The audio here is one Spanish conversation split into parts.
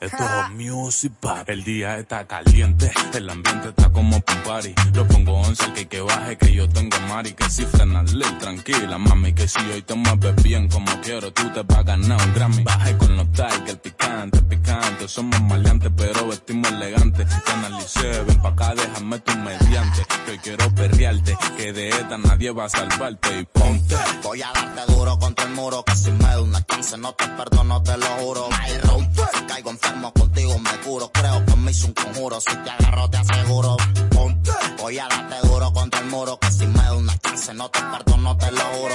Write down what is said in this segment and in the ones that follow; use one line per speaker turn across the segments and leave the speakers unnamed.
Esto es music pop. El día está caliente, el ambiente está como un party. Lo pongo once que que baje, que yo tengo mari. Que si frena ley, tranquila, mami. Que si hoy te mueves bien como quiero, tú te vas a ganar un Grammy. Baje con los el picante, picante. Somos maleantes, pero vestimos elegantes. Te analicé, ven pa' acá, déjame tu mediante. Que hoy quiero que de esta nadie va a salvarte. Y ponte.
Voy a darte duro contra el muro, que si me da una chance no te perdono, te lo juro. Si caigo enfermo contigo me curo, creo que me hizo un conjuro, si te agarro te aseguro. Ponte. Voy a darte duro contra el muro, que si me da una chance no te perdono, te lo juro.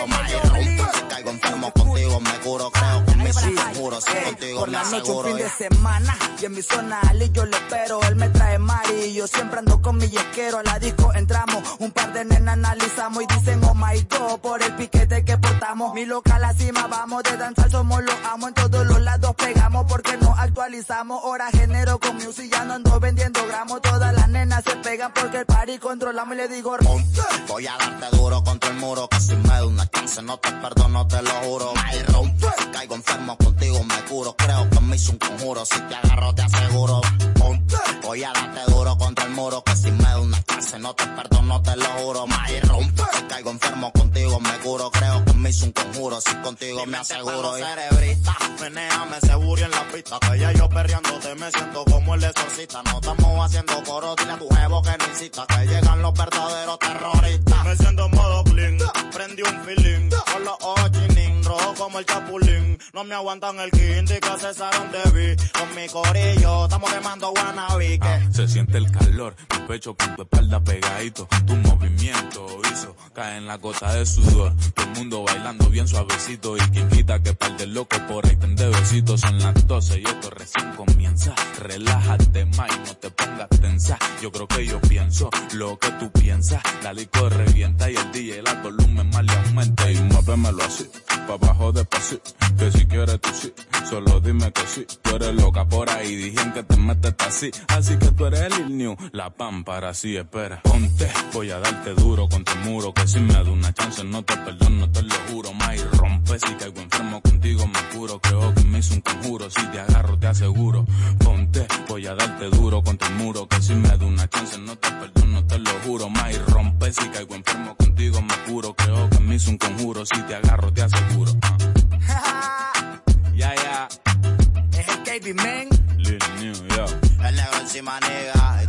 Si caigo enfermo contigo me curo, creo que me hizo un conjuro, si contigo
Por
me
la noche un
aseguro.
fin de semana y en mi zona Ali yo le espero, él me trae mari y yo siempre ando con mi yesquero, a la disco entramos, un par de nenas analizamos y dicen oh my god por el piquete que portamos, mi local la cima vamos de danzar somos los amos, en todos los lados pegamos porque nos actualizamos, hora género con music ya no ando vendiendo gramos, todas las nenas se pegan porque el party controlamos y le digo
Ponte. Voy a darte duro contra el muro, que si me da una chance no te perdono, te lo juro. Si caigo enfermo contigo me curo, creo que me hizo un conjuro, si te agarro te duro contra el muro, que si me da una chance no te perdono, te lo juro. Si caigo enfermo contigo me curo, creo que me hizo un conjuro, si contigo me aseguro. cerebrita, menéame seguro en la pista, que ya yo perreándote me siento como el exorcista. No estamos haciendo coro, dile a tu jevo que no incita, que llegan los verdaderos terroristas.
Me siento en modo clean, prendí un feeling, con los ojos como el chapulín. No me aguantan el quinto y que de vi. Con mi corillo, estamos quemando guanabí. que
Se siente el calor, mi pecho con tu espalda pegadito. Tu movimiento hizo cae en la gota de sudor. Todo el mundo bailando bien suavecito. Y quien quita que par de loco por ahí de besitos. Son las 12 y esto recién comienza. Relájate más y no te pongas tensa. Yo creo que yo pienso lo que tú piensas. La disco revienta y el DJ el volumen más le aumenta. Y muévemelo así, pa' abajo despacito. Que si quieres tú sí, solo dime que sí. Tú eres loca por ahí, dijeron que te metes así. Así que tú eres el New, la pámpara, sí, espera. Ponte, voy a darte duro contra el muro. Que si me da una chance no te perdono, te lo juro. Más y rompe, si caigo enfermo contigo me curo. Creo que me hizo un conjuro, si te agarro te aseguro. Ponte, voy a darte duro contra el muro. Que si me da una chance no te perdono, te lo juro. Más y rompe, si caigo enfermo contigo me curo. Creo que me hizo un conjuro, si te agarro te aseguro. Ah. Ya, ya,
es el KB Man.
Lil New, yo.
El negro encima nega,